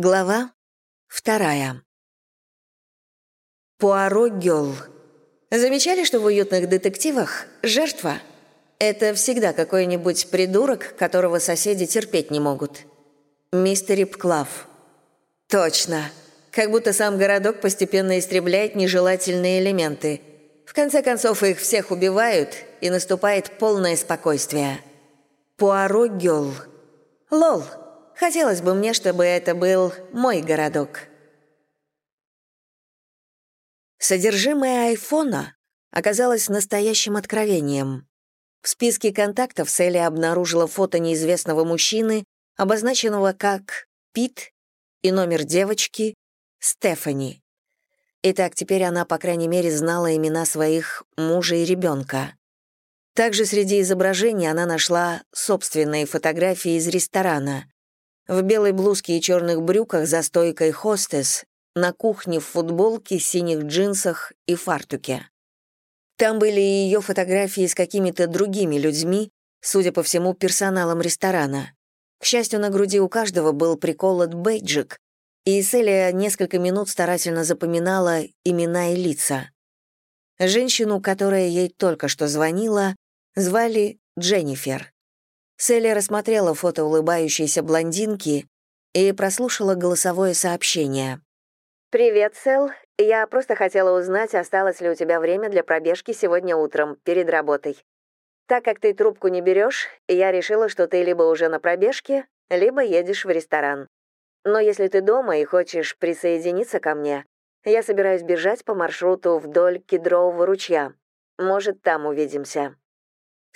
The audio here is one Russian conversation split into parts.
Глава вторая. Пуаро Гёл. Замечали, что в уютных детективах жертва — это всегда какой-нибудь придурок, которого соседи терпеть не могут? Мистер Пклав. Точно. Как будто сам городок постепенно истребляет нежелательные элементы. В конце концов, их всех убивают, и наступает полное спокойствие. Пуаро Гёл. Лол. Хотелось бы мне, чтобы это был мой городок. Содержимое айфона оказалось настоящим откровением. В списке контактов Селли обнаружила фото неизвестного мужчины, обозначенного как Пит, и номер девочки — Стефани. Итак, теперь она, по крайней мере, знала имена своих мужа и ребенка. Также среди изображений она нашла собственные фотографии из ресторана в белой блузке и черных брюках за стойкой хостес, на кухне в футболке, синих джинсах и фартуке. Там были и ее фотографии с какими-то другими людьми, судя по всему, персоналом ресторана. К счастью, на груди у каждого был приколот бейджик, и Селия несколько минут старательно запоминала имена и лица. Женщину, которая ей только что звонила, звали Дженнифер. Селли рассмотрела фото улыбающейся блондинки и прослушала голосовое сообщение. «Привет, Сэл. Я просто хотела узнать, осталось ли у тебя время для пробежки сегодня утром, перед работой. Так как ты трубку не берешь, я решила, что ты либо уже на пробежке, либо едешь в ресторан. Но если ты дома и хочешь присоединиться ко мне, я собираюсь бежать по маршруту вдоль Кедрового ручья. Может, там увидимся».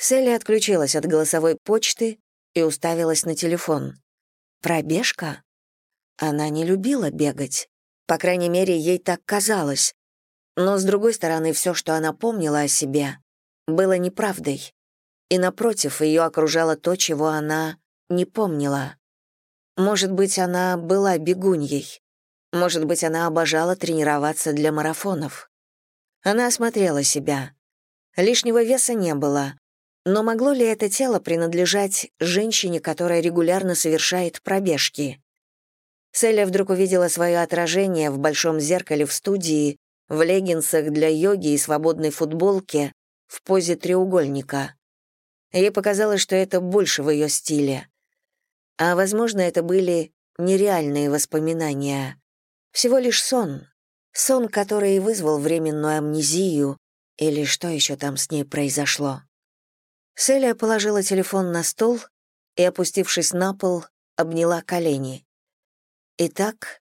Селли отключилась от голосовой почты и уставилась на телефон. Пробежка? Она не любила бегать. По крайней мере, ей так казалось. Но, с другой стороны, все, что она помнила о себе, было неправдой. И, напротив, ее окружало то, чего она не помнила. Может быть, она была бегуньей. Может быть, она обожала тренироваться для марафонов. Она осмотрела себя. Лишнего веса не было, но могло ли это тело принадлежать женщине, которая регулярно совершает пробежки? Селя вдруг увидела свое отражение в большом зеркале в студии, в леггинсах для йоги и свободной футболке, в позе треугольника. Ей показалось, что это больше в ее стиле. А, возможно, это были нереальные воспоминания. Всего лишь сон. Сон, который вызвал временную амнезию, или что еще там с ней произошло. Селия положила телефон на стол и, опустившись на пол, обняла колени. Итак,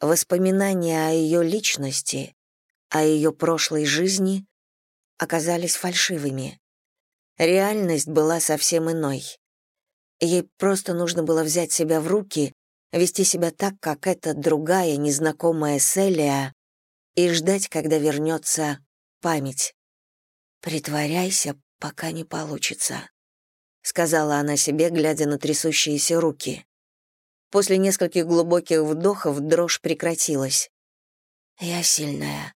воспоминания о ее личности, о ее прошлой жизни оказались фальшивыми. Реальность была совсем иной. Ей просто нужно было взять себя в руки, вести себя так, как эта другая, незнакомая Селия, и ждать, когда вернется память. «Притворяйся, пока не получится», — сказала она себе, глядя на трясущиеся руки. После нескольких глубоких вдохов дрожь прекратилась. «Я сильная.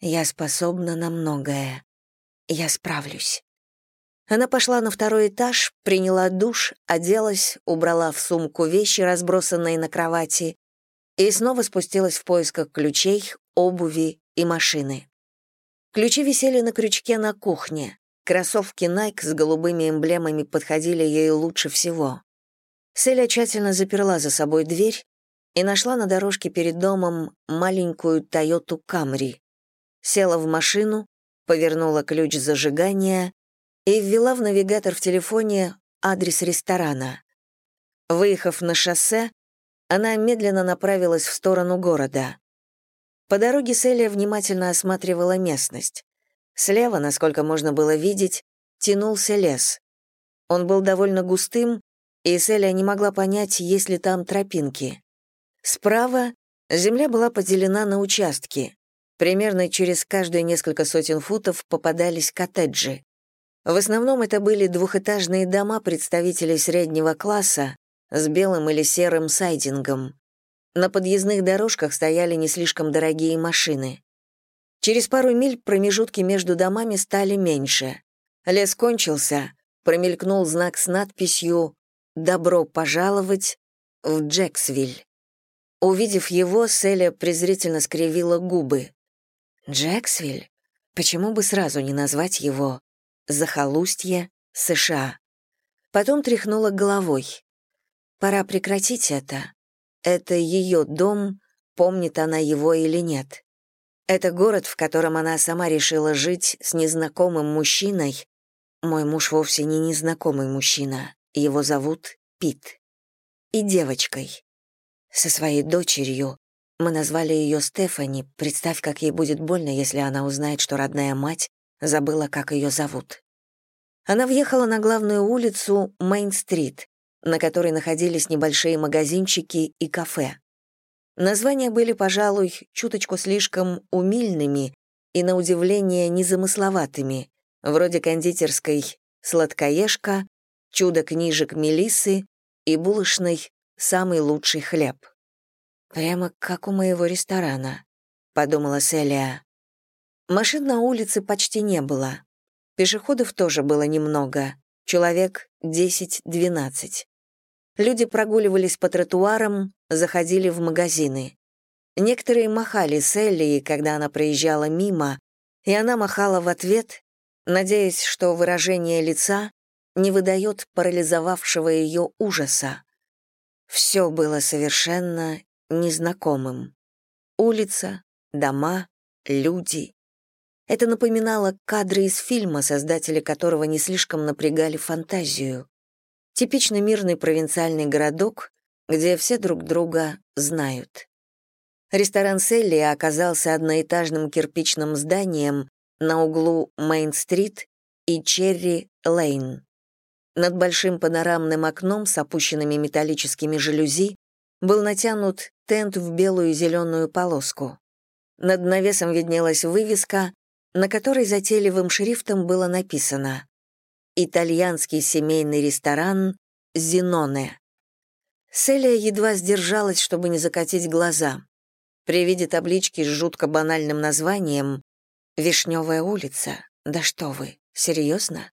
Я способна на многое. Я справлюсь». Она пошла на второй этаж, приняла душ, оделась, убрала в сумку вещи, разбросанные на кровати, и снова спустилась в поисках ключей, обуви и машины. Ключи висели на крючке на кухне. Кроссовки Nike с голубыми эмблемами подходили ей лучше всего. Селя тщательно заперла за собой дверь и нашла на дорожке перед домом маленькую Тойоту Камри. Села в машину, повернула ключ зажигания и ввела в навигатор в телефоне адрес ресторана. Выехав на шоссе, она медленно направилась в сторону города. По дороге Селия внимательно осматривала местность. Слева, насколько можно было видеть, тянулся лес. Он был довольно густым, и Селия не могла понять, есть ли там тропинки. Справа земля была поделена на участки. Примерно через каждые несколько сотен футов попадались коттеджи. В основном это были двухэтажные дома представителей среднего класса с белым или серым сайдингом. На подъездных дорожках стояли не слишком дорогие машины. Через пару миль промежутки между домами стали меньше. Лес кончился, промелькнул знак с надписью «Добро пожаловать в Джексвиль». Увидев его, Селия презрительно скривила губы. Джексвиль? Почему бы сразу не назвать его «Захолустье США»? Потом тряхнула головой. Пора прекратить это. Это ее дом, помнит она его или нет. Это город, в котором она сама решила жить с незнакомым мужчиной. Мой муж вовсе не незнакомый мужчина. Его зовут Пит. И девочкой. Со своей дочерью. Мы назвали ее Стефани. Представь, как ей будет больно, если она узнает, что родная мать забыла, как ее зовут. Она въехала на главную улицу Мейн-стрит, на которой находились небольшие магазинчики и кафе. Названия были, пожалуй, чуточку слишком умильными и, на удивление, незамысловатыми, вроде кондитерской «Сладкоежка», «Чудо-книжек Мелисы» и булочной «Самый лучший хлеб». «Прямо как у моего ресторана», — подумала Селия. Машин на улице почти не было. Пешеходов тоже было немного, человек 10-12. Люди прогуливались по тротуарам, заходили в магазины. Некоторые махали Селли, когда она проезжала мимо, и она махала в ответ, надеясь, что выражение лица не выдает парализовавшего ее ужаса. Все было совершенно незнакомым. Улица, дома, люди. Это напоминало кадры из фильма, создатели которого не слишком напрягали фантазию. Типичный мирный провинциальный городок, где все друг друга знают. Ресторан Селли оказался одноэтажным кирпичным зданием на углу Мейн-стрит и Черри-Лейн. Над большим панорамным окном с опущенными металлическими жалюзи был натянут тент в белую и зеленую полоску. Над навесом виднелась вывеска, на которой затейливым шрифтом было написано итальянский семейный ресторан «Зеноне». Селия едва сдержалась, чтобы не закатить глаза. При виде таблички с жутко банальным названием «Вишневая улица», да что вы, серьезно?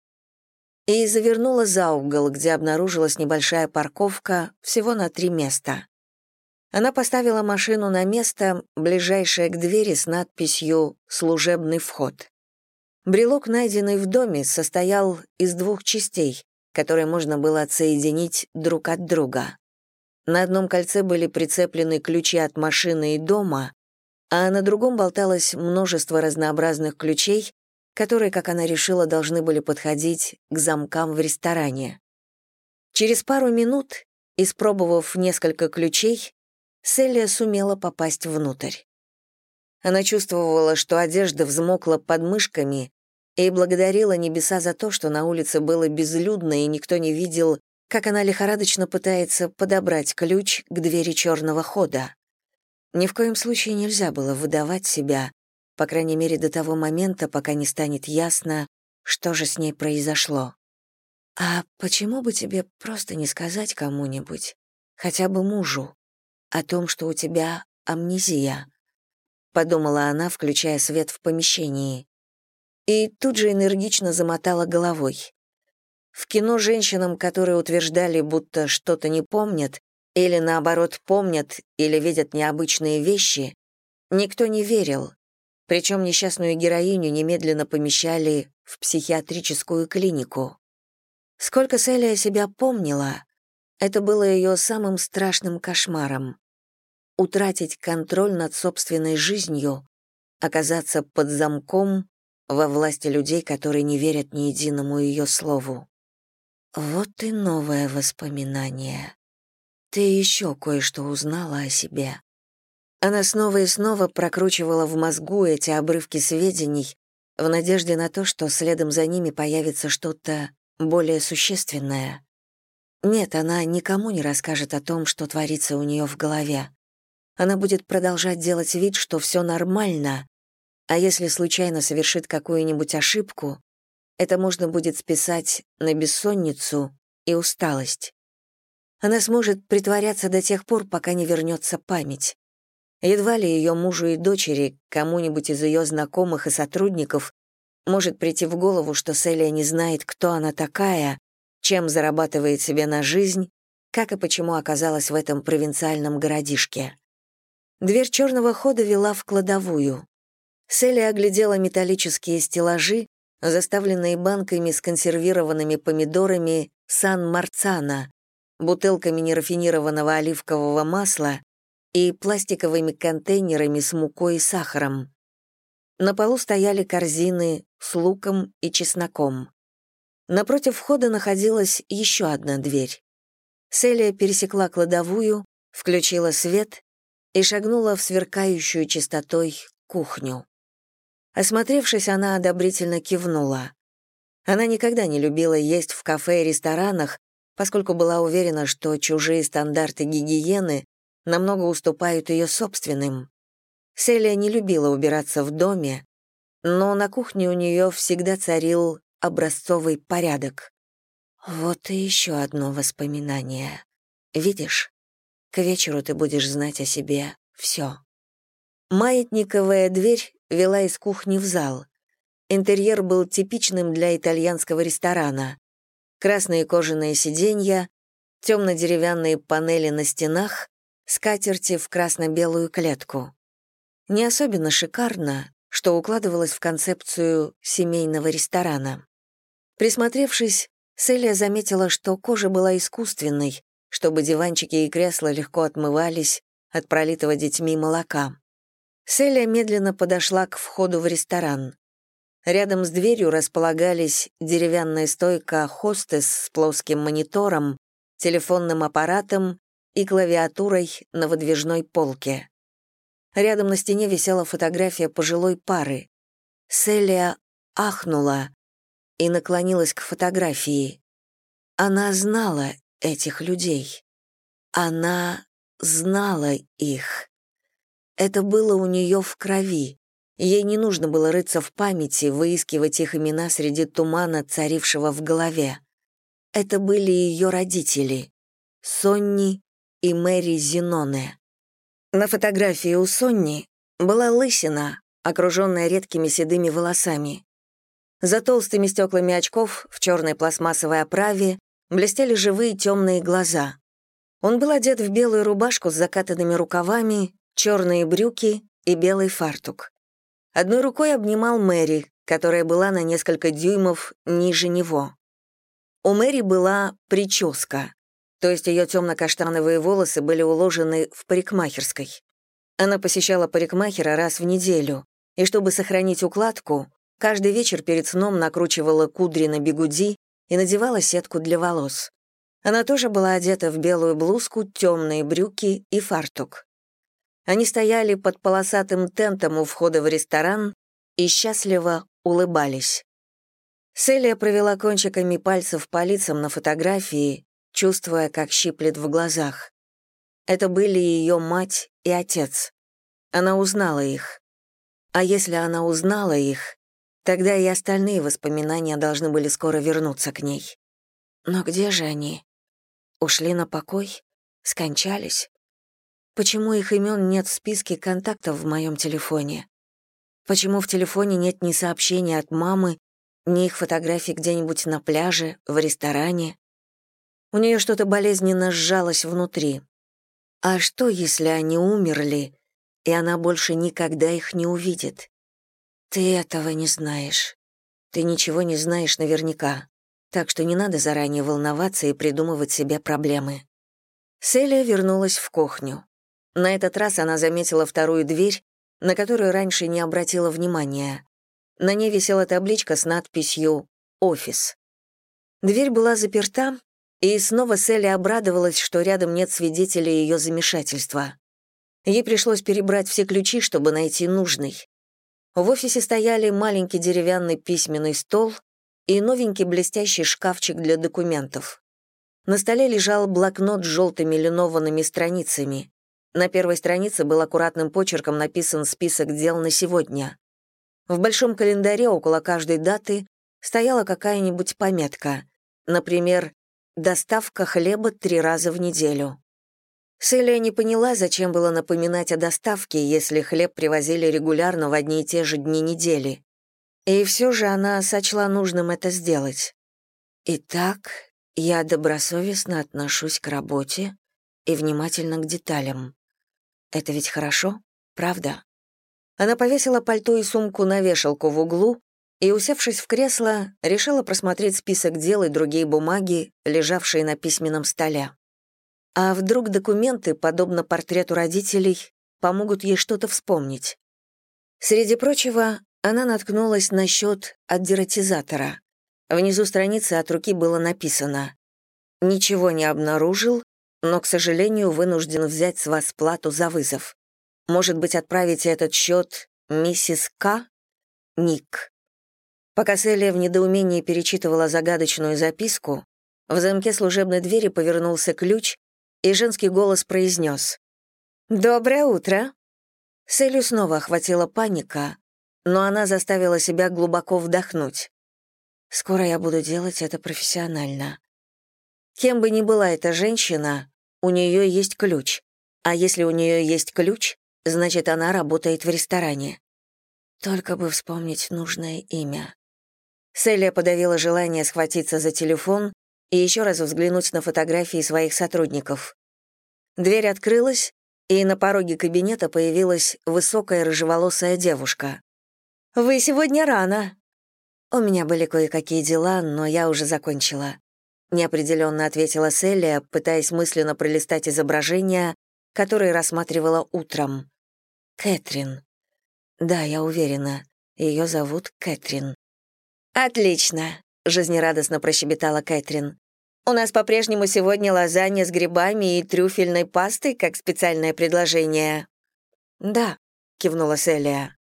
И завернула за угол, где обнаружилась небольшая парковка, всего на три места. Она поставила машину на место, ближайшее к двери с надписью «Служебный вход». Брелок, найденный в доме, состоял из двух частей, которые можно было отсоединить друг от друга. На одном кольце были прицеплены ключи от машины и дома, а на другом болталось множество разнообразных ключей, которые, как она решила, должны были подходить к замкам в ресторане. Через пару минут, испробовав несколько ключей, Селия сумела попасть внутрь. Она чувствовала, что одежда взмокла под мышками, и благодарила небеса за то, что на улице было безлюдно и никто не видел, как она лихорадочно пытается подобрать ключ к двери черного хода. Ни в коем случае нельзя было выдавать себя, по крайней мере до того момента, пока не станет ясно, что же с ней произошло. «А почему бы тебе просто не сказать кому-нибудь, хотя бы мужу, о том, что у тебя амнезия?» — подумала она, включая свет в помещении. И тут же энергично замотала головой. В кино женщинам, которые утверждали, будто что-то не помнят, или наоборот помнят или видят необычные вещи, никто не верил, причем несчастную героиню немедленно помещали в психиатрическую клинику. Сколько Селия себя помнила, это было ее самым страшным кошмаром. Утратить контроль над собственной жизнью, оказаться под замком во власти людей, которые не верят ни единому ее слову. Вот и новое воспоминание. Ты еще кое-что узнала о себе. Она снова и снова прокручивала в мозгу эти обрывки сведений в надежде на то, что следом за ними появится что-то более существенное. Нет, она никому не расскажет о том, что творится у нее в голове. Она будет продолжать делать вид, что все нормально, а если случайно совершит какую-нибудь ошибку, это можно будет списать на бессонницу и усталость. Она сможет притворяться до тех пор, пока не вернется память. Едва ли ее мужу и дочери, кому-нибудь из ее знакомых и сотрудников, может прийти в голову, что Селия не знает, кто она такая, чем зарабатывает себе на жизнь, как и почему оказалась в этом провинциальном городишке. Дверь черного хода вела в кладовую. Селли оглядела металлические стеллажи, заставленные банками с консервированными помидорами Сан-Марцана, бутылками нерафинированного оливкового масла и пластиковыми контейнерами с мукой и сахаром. На полу стояли корзины с луком и чесноком. Напротив входа находилась еще одна дверь. Селия пересекла кладовую, включила свет и шагнула в сверкающую чистотой кухню. Осмотревшись, она одобрительно кивнула. Она никогда не любила есть в кафе и ресторанах, поскольку была уверена, что чужие стандарты гигиены намного уступают ее собственным. Селия не любила убираться в доме, но на кухне у нее всегда царил образцовый порядок. Вот и еще одно воспоминание. Видишь, к вечеру ты будешь знать о себе все. Маятниковая дверь вела из кухни в зал. Интерьер был типичным для итальянского ресторана. Красные кожаные сиденья, темно-деревянные панели на стенах, скатерти в красно-белую клетку. Не особенно шикарно, что укладывалось в концепцию семейного ресторана. Присмотревшись, Селия заметила, что кожа была искусственной, чтобы диванчики и кресла легко отмывались от пролитого детьми молока. Селия медленно подошла к входу в ресторан. Рядом с дверью располагались деревянная стойка хостес с плоским монитором, телефонным аппаратом и клавиатурой на выдвижной полке. Рядом на стене висела фотография пожилой пары. Селия ахнула и наклонилась к фотографии. Она знала этих людей. Она знала их. Это было у нее в крови. Ей не нужно было рыться в памяти, выискивать их имена среди тумана, царившего в голове. Это были ее родители — Сонни и Мэри Зеноне. На фотографии у Сонни была лысина, окруженная редкими седыми волосами. За толстыми стеклами очков в черной пластмассовой оправе блестели живые темные глаза. Он был одет в белую рубашку с закатанными рукавами, черные брюки и белый фартук. Одной рукой обнимал Мэри, которая была на несколько дюймов ниже него. У Мэри была прическа, то есть ее темно-каштановые волосы были уложены в парикмахерской. Она посещала парикмахера раз в неделю, и чтобы сохранить укладку, каждый вечер перед сном накручивала кудри на бигуди и надевала сетку для волос. Она тоже была одета в белую блузку, темные брюки и фартук. Они стояли под полосатым тентом у входа в ресторан и счастливо улыбались. Селия провела кончиками пальцев по лицам на фотографии, чувствуя, как щиплет в глазах. Это были ее мать и отец. Она узнала их. А если она узнала их, тогда и остальные воспоминания должны были скоро вернуться к ней. Но где же они? Ушли на покой? Скончались? Почему их имен нет в списке контактов в моем телефоне? Почему в телефоне нет ни сообщения от мамы, ни их фотографий где-нибудь на пляже, в ресторане? У нее что-то болезненно сжалось внутри. А что, если они умерли, и она больше никогда их не увидит? Ты этого не знаешь. Ты ничего не знаешь наверняка, так что не надо заранее волноваться и придумывать себе проблемы. Селия вернулась в кухню. На этот раз она заметила вторую дверь, на которую раньше не обратила внимания. На ней висела табличка с надписью «Офис». Дверь была заперта, и снова Селли обрадовалась, что рядом нет свидетелей ее замешательства. Ей пришлось перебрать все ключи, чтобы найти нужный. В офисе стояли маленький деревянный письменный стол и новенький блестящий шкафчик для документов. На столе лежал блокнот с желтыми линованными страницами. На первой странице был аккуратным почерком написан список дел на сегодня. В большом календаре около каждой даты стояла какая-нибудь пометка, например, «Доставка хлеба три раза в неделю». Селия не поняла, зачем было напоминать о доставке, если хлеб привозили регулярно в одни и те же дни недели. И все же она сочла нужным это сделать. Итак, я добросовестно отношусь к работе и внимательно к деталям. Это ведь хорошо, правда? Она повесила пальто и сумку на вешалку в углу и, усевшись в кресло, решила просмотреть список дел и другие бумаги, лежавшие на письменном столе. А вдруг документы, подобно портрету родителей, помогут ей что-то вспомнить? Среди прочего, она наткнулась на счет от дератизатора. Внизу страницы от руки было написано «Ничего не обнаружил, но, к сожалению, вынужден взять с вас плату за вызов. Может быть, отправите этот счет миссис К? Ник». Пока Селия в недоумении перечитывала загадочную записку, в замке служебной двери повернулся ключ, и женский голос произнес «Доброе утро!». Селю снова охватила паника, но она заставила себя глубоко вдохнуть. «Скоро я буду делать это профессионально». Кем бы ни была эта женщина, у нее есть ключ. А если у нее есть ключ, значит, она работает в ресторане. Только бы вспомнить нужное имя. Селия подавила желание схватиться за телефон и еще раз взглянуть на фотографии своих сотрудников. Дверь открылась, и на пороге кабинета появилась высокая рыжеволосая девушка. «Вы сегодня рано». «У меня были кое-какие дела, но я уже закончила», — неопределенно ответила Селия, пытаясь мысленно пролистать изображения, которые рассматривала утром. «Кэтрин». «Да, я уверена, ее зовут Кэтрин». «Отлично», — жизнерадостно прощебетала Кэтрин. «У нас по-прежнему сегодня лазанья с грибами и трюфельной пастой, как специальное предложение». «Да», — кивнула Селия.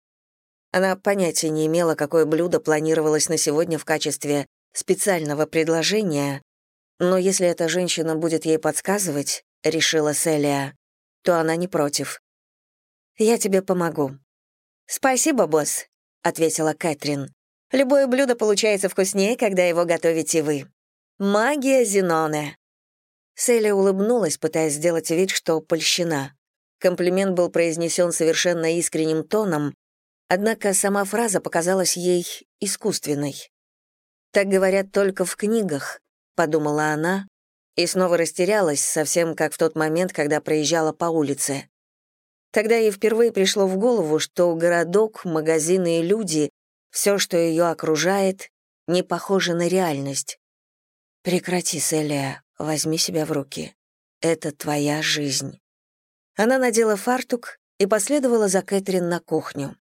Она понятия не имела, какое блюдо планировалось на сегодня в качестве специального предложения, но если эта женщина будет ей подсказывать, решила Селия, то она не против. «Я тебе помогу». «Спасибо, босс», — ответила Кэтрин. Любое блюдо получается вкуснее, когда его готовите вы. Магия Зеноне. Селия улыбнулась, пытаясь сделать вид, что польщена. Комплимент был произнесен совершенно искренним тоном, однако сама фраза показалась ей искусственной. «Так говорят только в книгах», — подумала она, и снова растерялась, совсем как в тот момент, когда проезжала по улице. Тогда ей впервые пришло в голову, что городок, магазины и люди все, что ее окружает, не похоже на реальность. Прекрати, Селия, возьми себя в руки. Это твоя жизнь. Она надела фартук и последовала за Кэтрин на кухню.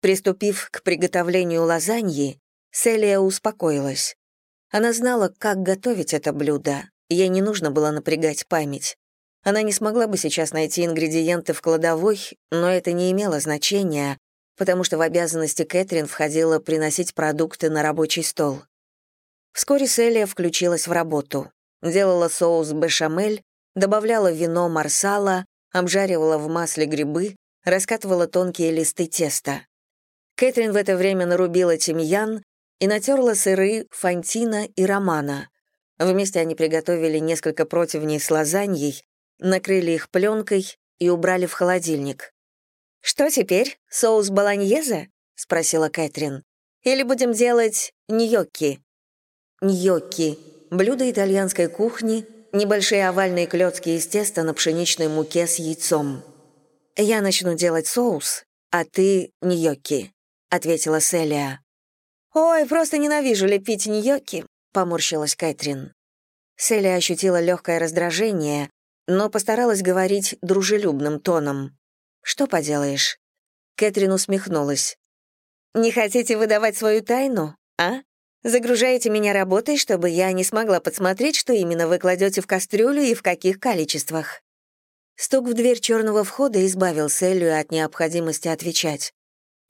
Приступив к приготовлению лазаньи, Селия успокоилась. Она знала, как готовить это блюдо, ей не нужно было напрягать память. Она не смогла бы сейчас найти ингредиенты в кладовой, но это не имело значения, потому что в обязанности Кэтрин входило приносить продукты на рабочий стол. Вскоре Селия включилась в работу. Делала соус бешамель, добавляла вино марсала, обжаривала в масле грибы, раскатывала тонкие листы теста. Кэтрин в это время нарубила тимьян и натерла сыры фантина и романа. Вместе они приготовили несколько противней с лазаньей, накрыли их пленкой и убрали в холодильник. «Что теперь? Соус болоньезе?» — спросила Кэтрин. «Или будем делать ньокки?» Ньокки — блюдо итальянской кухни, небольшие овальные клетки из теста на пшеничной муке с яйцом. «Я начну делать соус, а ты — ньокки», — ответила Селия. «Ой, просто ненавижу лепить ньокки», — поморщилась Кэтрин. Селия ощутила легкое раздражение, но постаралась говорить дружелюбным тоном. Что поделаешь?» Кэтрин усмехнулась. «Не хотите выдавать свою тайну, а? Загружаете меня работой, чтобы я не смогла подсмотреть, что именно вы кладете в кастрюлю и в каких количествах». Стук в дверь черного входа избавил Селию от необходимости отвечать.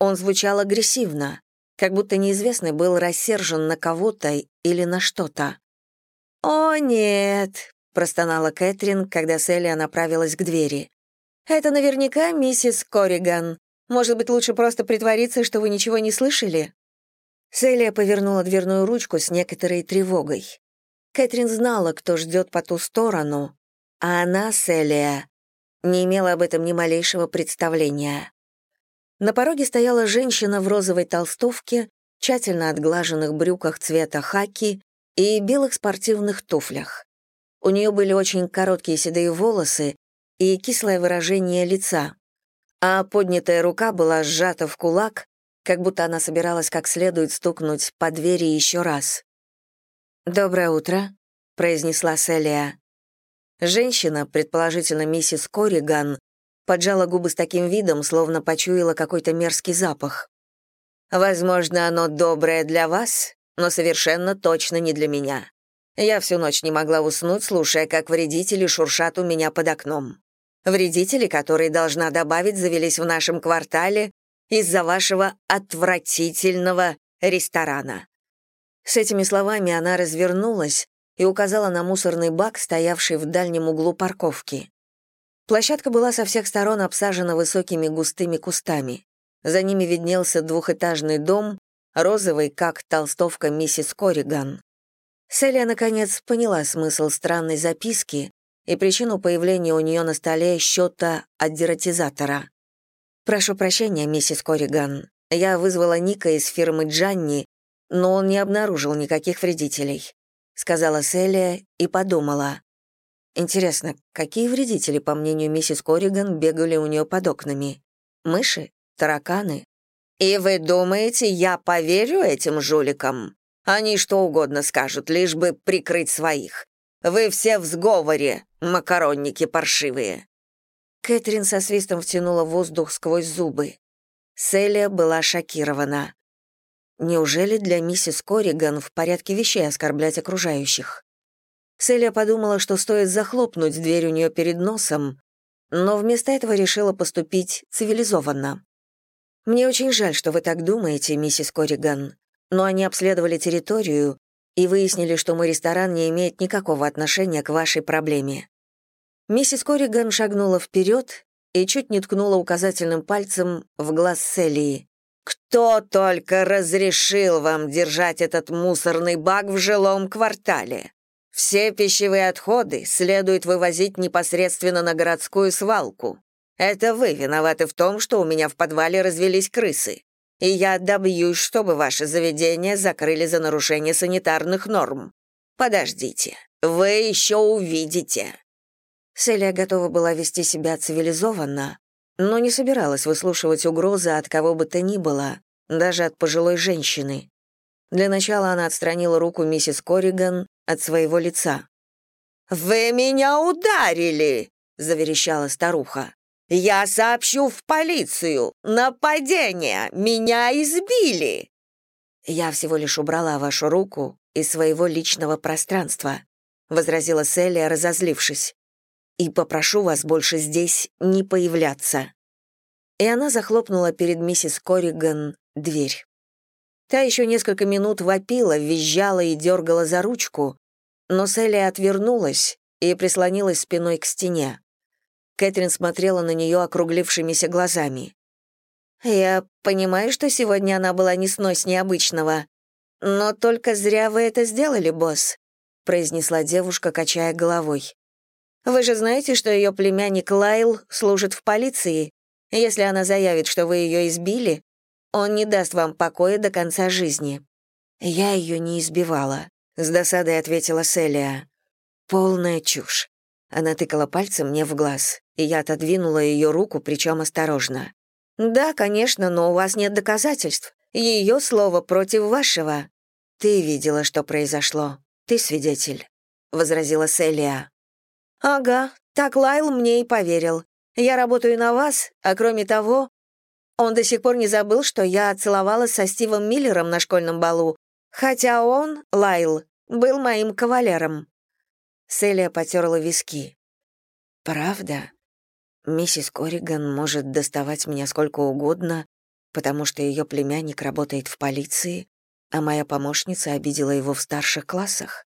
Он звучал агрессивно, как будто неизвестный был рассержен на кого-то или на что-то. «О, нет», — простонала Кэтрин, когда Селия направилась к двери. «Это наверняка миссис Корриган. Может быть, лучше просто притвориться, что вы ничего не слышали?» Селия повернула дверную ручку с некоторой тревогой. Кэтрин знала, кто ждет по ту сторону, а она, Селия, не имела об этом ни малейшего представления. На пороге стояла женщина в розовой толстовке, тщательно отглаженных брюках цвета хаки и белых спортивных туфлях. У нее были очень короткие седые волосы, и кислое выражение лица, а поднятая рука была сжата в кулак, как будто она собиралась как следует стукнуть по двери еще раз. «Доброе утро», — произнесла Селия. Женщина, предположительно миссис Кориган, поджала губы с таким видом, словно почуяла какой-то мерзкий запах. «Возможно, оно доброе для вас, но совершенно точно не для меня. Я всю ночь не могла уснуть, слушая, как вредители шуршат у меня под окном. Вредители, которые, должна добавить, завелись в нашем квартале из-за вашего отвратительного ресторана». С этими словами она развернулась и указала на мусорный бак, стоявший в дальнем углу парковки. Площадка была со всех сторон обсажена высокими густыми кустами. За ними виднелся двухэтажный дом, розовый, как толстовка миссис Кориган. Селия, наконец, поняла смысл странной записки и причину появления у нее на столе счета от дератизатора. «Прошу прощения, миссис Кориган. Я вызвала Ника из фирмы Джанни, но он не обнаружил никаких вредителей», — сказала Селия и подумала. Интересно, какие вредители, по мнению миссис Кориган, бегали у нее под окнами? Мыши? Тараканы? «И вы думаете, я поверю этим жуликам? Они что угодно скажут, лишь бы прикрыть своих. Вы все в сговоре, макаронники паршивые». Кэтрин со свистом втянула воздух сквозь зубы. Селия была шокирована. Неужели для миссис Кориган в порядке вещей оскорблять окружающих? Селия подумала, что стоит захлопнуть дверь у нее перед носом, но вместо этого решила поступить цивилизованно. «Мне очень жаль, что вы так думаете, миссис Кориган, но они обследовали территорию и выяснили, что мой ресторан не имеет никакого отношения к вашей проблеме». Миссис Кориган шагнула вперед и чуть не ткнула указательным пальцем в глаз Селии. «Кто только разрешил вам держать этот мусорный бак в жилом квартале? Все пищевые отходы следует вывозить непосредственно на городскую свалку. Это вы виноваты в том, что у меня в подвале развелись крысы. И я добьюсь, чтобы ваше заведение закрыли за нарушение санитарных норм. Подождите, вы еще увидите». Селия готова была вести себя цивилизованно, но не собиралась выслушивать угрозы от кого бы то ни было, даже от пожилой женщины. Для начала она отстранила руку миссис Кориган от своего лица. «Вы меня ударили!» — заверещала старуха. «Я сообщу в полицию! Нападение! Меня избили!» «Я всего лишь убрала вашу руку из своего личного пространства», — возразила Селия, разозлившись. «И попрошу вас больше здесь не появляться». И она захлопнула перед миссис Корриган дверь. Та еще несколько минут вопила, визжала и дергала за ручку, но Селия отвернулась и прислонилась спиной к стене. Кэтрин смотрела на нее округлившимися глазами. «Я понимаю, что сегодня она была несноснее обычного, но только зря вы это сделали, босс», произнесла девушка, качая головой. «Вы же знаете, что ее племянник Лайл служит в полиции. Если она заявит, что вы ее избили, он не даст вам покоя до конца жизни». «Я ее не избивала», — с досадой ответила Селия. «Полная чушь». Она тыкала пальцем мне в глаз, и я отодвинула ее руку, причем осторожно. «Да, конечно, но у вас нет доказательств. Ее слово против вашего». «Ты видела, что произошло. Ты свидетель», — возразила Селия. «Ага, так Лайл мне и поверил. Я работаю на вас, а кроме того, он до сих пор не забыл, что я целовалась со Стивом Миллером на школьном балу, хотя он, Лайл, был моим кавалером». Селия потерла виски. «Правда? Миссис Корриган может доставать меня сколько угодно, потому что ее племянник работает в полиции, а моя помощница обидела его в старших классах.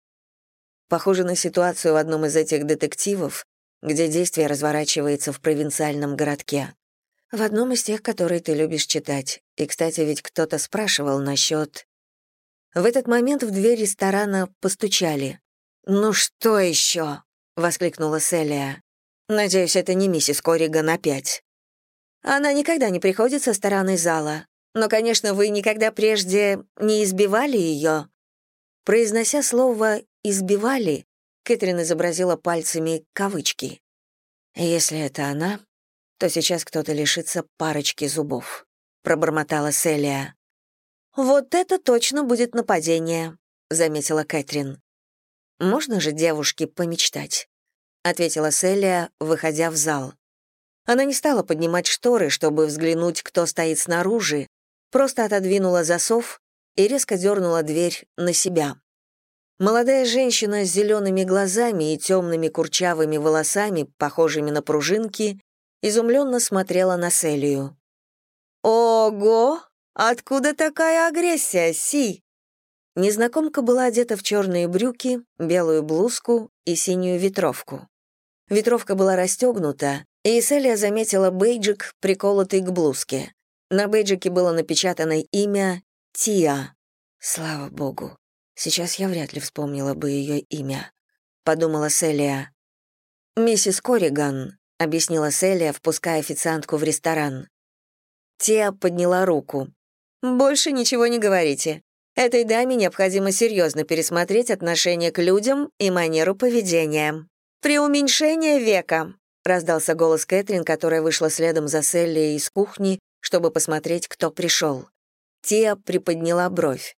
Похоже на ситуацию в одном из этих детективов, где действие разворачивается в провинциальном городке. В одном из тех, которые ты любишь читать. И, кстати, ведь кто-то спрашивал насчет... В этот момент в дверь ресторана постучали. «Ну что еще?» — воскликнула Селия. «Надеюсь, это не миссис Корриган опять». «Она никогда не приходит со стороны зала. Но, конечно, вы никогда прежде не избивали ее». Произнося слово «избивали», Кэтрин изобразила пальцами кавычки. Если это она, то сейчас кто-то лишится парочки зубов, пробормотала Селия. Вот это точно будет нападение, заметила Кэтрин. Можно же девушке помечтать, ответила Селия, выходя в зал. Она не стала поднимать шторы, чтобы взглянуть, кто стоит снаружи, просто отодвинула засов и резко дернула дверь на себя. Молодая женщина с зелеными глазами и темными курчавыми волосами, похожими на пружинки, изумленно смотрела на Селию. «Ого! Откуда такая агрессия, Си?» Незнакомка была одета в черные брюки, белую блузку и синюю ветровку. Ветровка была расстегнута, и Селия заметила бейджик, приколотый к блузке. На бейджике было напечатано имя Тия. Слава богу. Сейчас я вряд ли вспомнила бы ее имя, подумала Селия. Миссис Кориган, объяснила Селия, впуская официантку в ресторан. Тия подняла руку. Больше ничего не говорите. Этой даме необходимо серьезно пересмотреть отношение к людям и манеру поведения. «Преуменьшение века», — раздался голос Кэтрин, которая вышла следом за Селли из кухни, чтобы посмотреть, кто пришел. Тия приподняла бровь.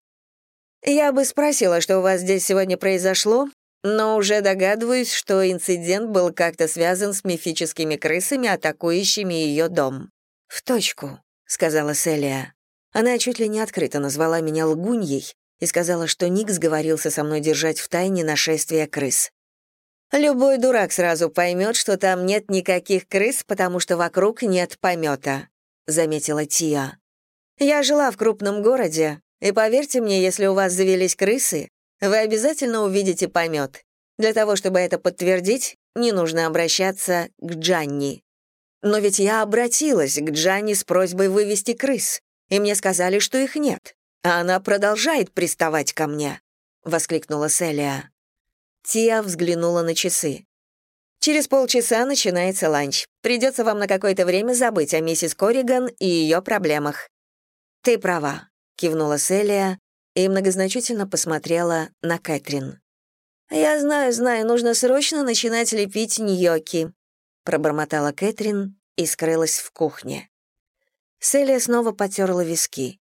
«Я бы спросила, что у вас здесь сегодня произошло, но уже догадываюсь, что инцидент был как-то связан с мифическими крысами, атакующими ее дом». «В точку», — сказала Селия. Она чуть ли не открыто назвала меня лгуньей и сказала, что Ник сговорился со мной держать в тайне нашествие крыс. «Любой дурак сразу поймет, что там нет никаких крыс, потому что вокруг нет помета», — заметила Тия. «Я жила в крупном городе, и поверьте мне, если у вас завелись крысы, вы обязательно увидите помет. Для того, чтобы это подтвердить, не нужно обращаться к Джанни. Но ведь я обратилась к Джанни с просьбой вывести крыс, и мне сказали, что их нет. А она продолжает приставать ко мне», — воскликнула Селия. Тия взглянула на часы. «Через полчаса начинается ланч. Придется вам на какое-то время забыть о миссис Корриган и ее проблемах». «Ты права кивнула Селия и многозначительно посмотрела на Кэтрин. «Я знаю, знаю, нужно срочно начинать лепить ньокки», пробормотала Кэтрин и скрылась в кухне. Селия снова потерла виски.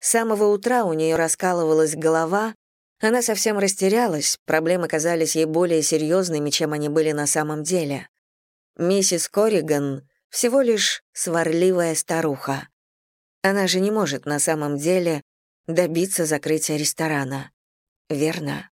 С самого утра у нее раскалывалась голова, она совсем растерялась, проблемы казались ей более серьезными, чем они были на самом деле. Миссис Корриган — всего лишь сварливая старуха. Она же не может на самом деле добиться закрытия ресторана. Верно?